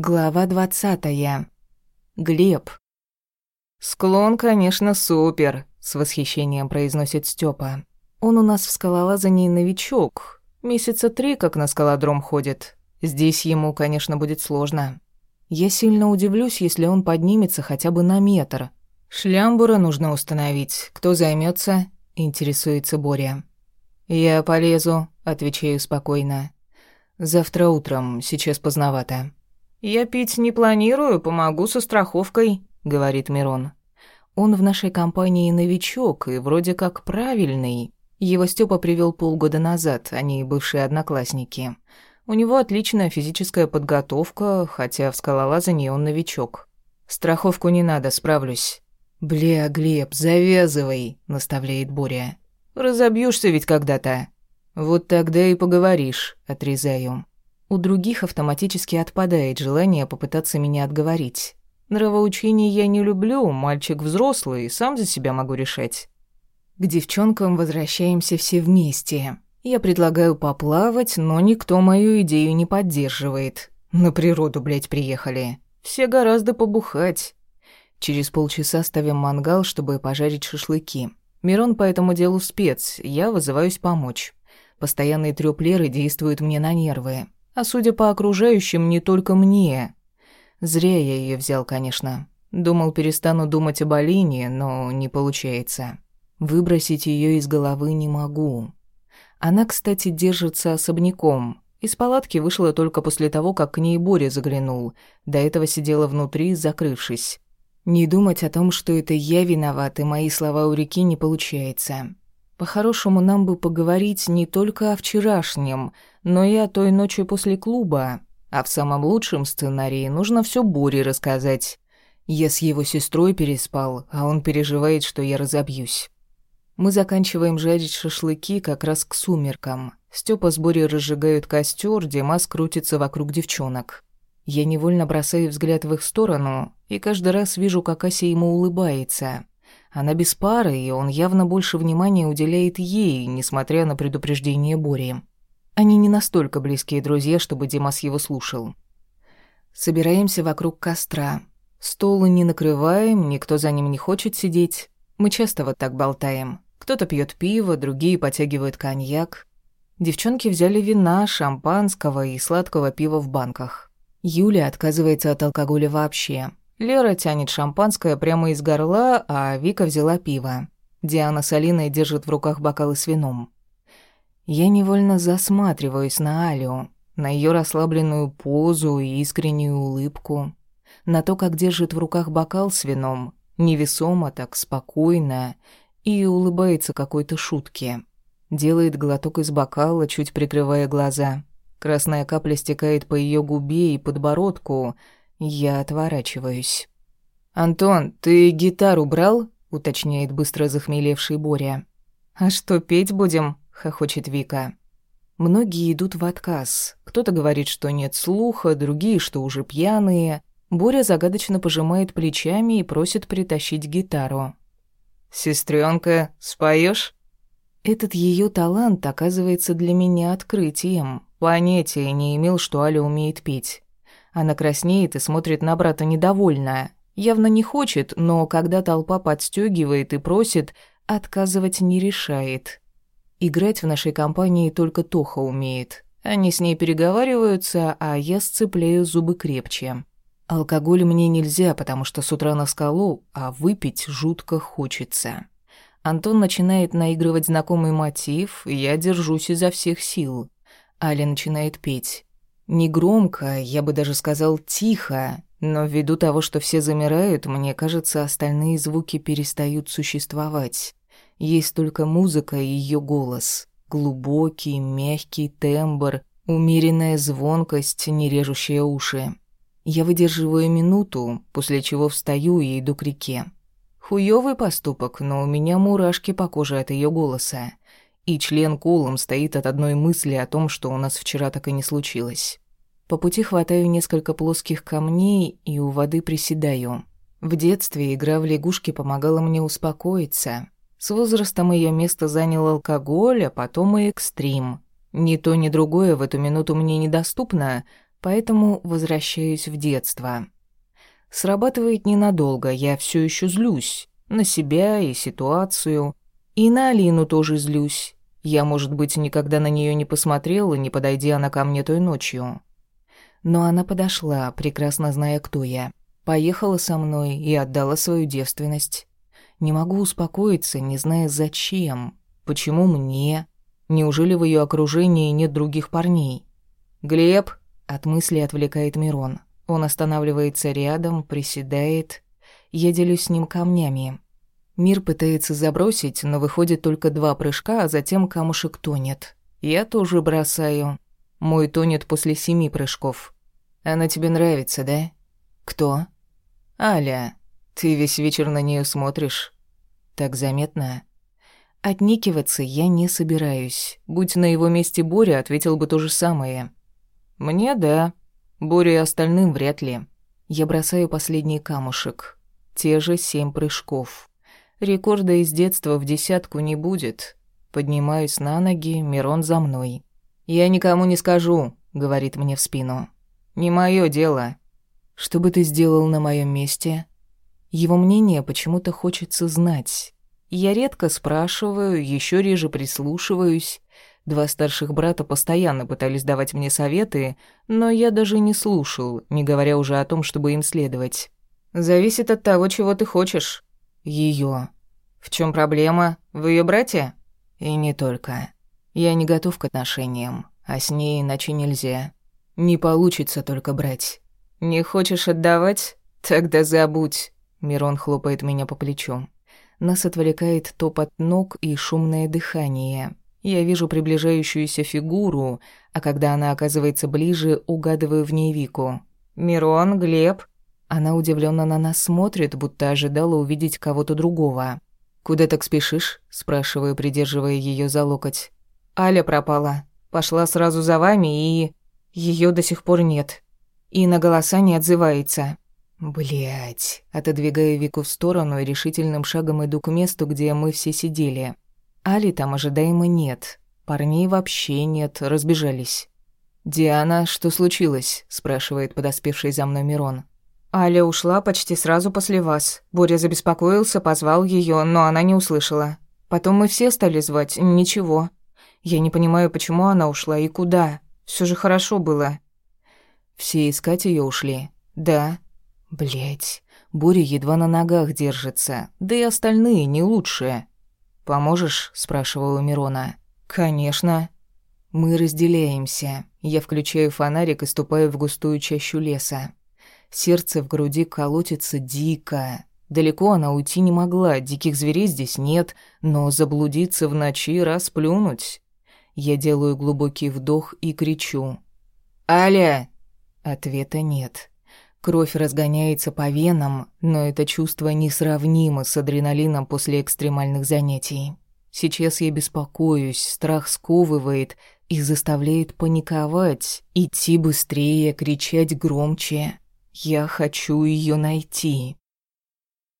Глава двадцатая. Глеб. «Склон, конечно, супер», — с восхищением произносит Степа. «Он у нас в скалолазании новичок. Месяца три, как на скалодром ходит. Здесь ему, конечно, будет сложно. Я сильно удивлюсь, если он поднимется хотя бы на метр. Шлямбура нужно установить. Кто займется? интересуется Боря. «Я полезу», — отвечаю спокойно. «Завтра утром, сейчас поздновато». «Я пить не планирую, помогу со страховкой», — говорит Мирон. «Он в нашей компании новичок и вроде как правильный. Его Степа привел полгода назад, они бывшие одноклассники. У него отличная физическая подготовка, хотя в скалолазании он новичок. Страховку не надо, справлюсь». «Бля, Глеб, завязывай», — наставляет Боря. «Разобьешься ведь когда-то». «Вот тогда и поговоришь», — отрезаю. У других автоматически отпадает желание попытаться меня отговорить. Нравоучение я не люблю, мальчик взрослый, сам за себя могу решать. К девчонкам возвращаемся все вместе. Я предлагаю поплавать, но никто мою идею не поддерживает. На природу, блядь, приехали. Все гораздо побухать. Через полчаса ставим мангал, чтобы пожарить шашлыки. Мирон по этому делу спец, я вызываюсь помочь. Постоянный трёп Леры действует мне на нервы. А судя по окружающим, не только мне. Зря я ее взял, конечно. Думал, перестану думать об Алине, но не получается. Выбросить ее из головы не могу. Она, кстати, держится особняком. Из палатки вышла только после того, как к ней Боря заглянул. До этого сидела внутри, закрывшись. Не думать о том, что это я виноват, и мои слова у реки не получается. По-хорошему, нам бы поговорить не только о вчерашнем, но и о той ночи после клуба. А в самом лучшем сценарии нужно все Боре рассказать. Я с его сестрой переспал, а он переживает, что я разобьюсь. Мы заканчиваем жарить шашлыки как раз к сумеркам. Степа с Борей разжигают костер, Димас крутится вокруг девчонок. Я невольно бросаю взгляд в их сторону и каждый раз вижу, как Ася ему улыбается. Она без пары, и он явно больше внимания уделяет ей, несмотря на предупреждение Бори. Они не настолько близкие друзья, чтобы Димас его слушал. Собираемся вокруг костра. Стол не накрываем, никто за ним не хочет сидеть. Мы часто вот так болтаем. Кто-то пьет пиво, другие потягивают коньяк. Девчонки взяли вина, шампанского и сладкого пива в банках. Юля отказывается от алкоголя вообще. Лера тянет шампанское прямо из горла, а Вика взяла пиво. Диана с Алиной держат в руках бокалы с вином. Я невольно засматриваюсь на Алю, на ее расслабленную позу и искреннюю улыбку, на то, как держит в руках бокал с вином, невесомо так, спокойно, и улыбается какой-то шутке. Делает глоток из бокала, чуть прикрывая глаза. Красная капля стекает по ее губе и подбородку — я отворачиваюсь. «Антон, ты гитару брал?» — уточняет быстро захмелевший Боря. «А что, петь будем?» — хохочет Вика. Многие идут в отказ. Кто-то говорит, что нет слуха, другие, что уже пьяные. Боря загадочно пожимает плечами и просит притащить гитару. «Сестрёнка, споёшь?» Этот её талант оказывается для меня открытием. Понятия не имел, что Аля умеет петь. Она краснеет и смотрит на брата недовольно. Явно не хочет, но когда толпа подстёгивает и просит, отказывать не решает. Играть в нашей компании только Тоха умеет. Они с ней переговариваются, а я сцепляю зубы крепче. Алкоголь мне нельзя, потому что с утра на скалу, а выпить жутко хочется. Антон начинает наигрывать знакомый мотив, я держусь изо всех сил. Аля начинает петь. Негромко, я бы даже сказал тихо, но ввиду того, что все замирают, мне кажется, остальные звуки перестают существовать. Есть только музыка и ее голос. Глубокий, мягкий тембр, умеренная звонкость, не режущая уши. Я выдерживаю минуту, после чего встаю и иду к реке. Хуёвый поступок, но у меня мурашки по коже от ее голоса и член колом стоит от одной мысли о том, что у нас вчера так и не случилось. По пути хватаю несколько плоских камней и у воды приседаю. В детстве игра в лягушки помогала мне успокоиться. С возрастом ее место занял алкоголь, а потом и экстрим. Ни то, ни другое в эту минуту мне недоступно, Поэтому возвращаюсь в детство. Срабатывает ненадолго, я все еще злюсь. На себя и ситуацию. И на Алину тоже злюсь. Я, может быть, никогда на нее не посмотрела, не подойдя она ко мне той ночью. Но она подошла, прекрасно зная, кто я. Поехала со мной и отдала свою девственность. Не могу успокоиться, не зная зачем. Почему мне? Неужели в ее окружении нет других парней? «Глеб!» — от мысли отвлекает Мирон. Он останавливается рядом, приседает. Я делюсь с ним камнями. Мир пытается забросить, но выходит только два прыжка, а затем камушек тонет. Я тоже бросаю. Мой тонет после семи прыжков. Она тебе нравится, да? Кто? Аля. Ты весь вечер на нее смотришь. Так заметно. Отникиваться я не собираюсь. Будь на его месте Боря, ответил бы то же самое. Мне да. Боря и остальным вряд ли. Я бросаю последний камушек. Те же семь прыжков. Рекорда из детства в десятку не будет. Поднимаюсь на ноги, Мирон за мной. «Я никому не скажу», — говорит мне в спину. «Не мое дело». «Что бы ты сделал на моем месте?» Его мнение почему-то хочется знать. Я редко спрашиваю, еще реже прислушиваюсь. Два старших брата постоянно пытались давать мне советы, но я даже не слушал, не говоря уже о том, чтобы им следовать. «Зависит от того, чего ты хочешь», ее. В чем проблема? В ее брате? И не только. Я не готов к отношениям, а с ней иначе нельзя. Не получится только брать. Не хочешь отдавать? Тогда забудь. Мирон хлопает меня по плечу. Нас отвлекает топот ног и шумное дыхание. Я вижу приближающуюся фигуру, а когда она оказывается ближе, угадываю в ней Вику. «Мирон, Глеб?» Она удивленно на нас смотрит, будто ожидала увидеть кого-то другого. «Куда так спешишь?» – спрашиваю, придерживая ее за локоть. «Аля пропала. Пошла сразу за вами, и... ее до сих пор нет. И на голоса не отзывается». Блять, отодвигаю Вику в сторону и решительным шагом иду к месту, где мы все сидели. Али там ожидаемо нет. Парней вообще нет, разбежались. «Диана, что случилось?» – спрашивает подоспевший за мной Мирон. Аля ушла почти сразу после вас. Боря забеспокоился, позвал ее, но она не услышала. Потом мы все стали звать, ничего. Я не понимаю, почему она ушла и куда. Все же хорошо было. Все искать ее ушли. Да. Блять. Боря едва на ногах держится, да и остальные не лучшие. Поможешь? спрашивала Мирона. Конечно. Мы разделяемся. Я включаю фонарик и ступаю в густую чащу леса. Сердце в груди колотится дико. Далеко она уйти не могла, диких зверей здесь нет, но заблудиться в ночи расплюнуть. Я делаю глубокий вдох и кричу. «Аля!» Ответа нет. Кровь разгоняется по венам, но это чувство несравнимо с адреналином после экстремальных занятий. Сейчас я беспокоюсь, страх сковывает и заставляет паниковать, идти быстрее, кричать громче. Я хочу ее найти.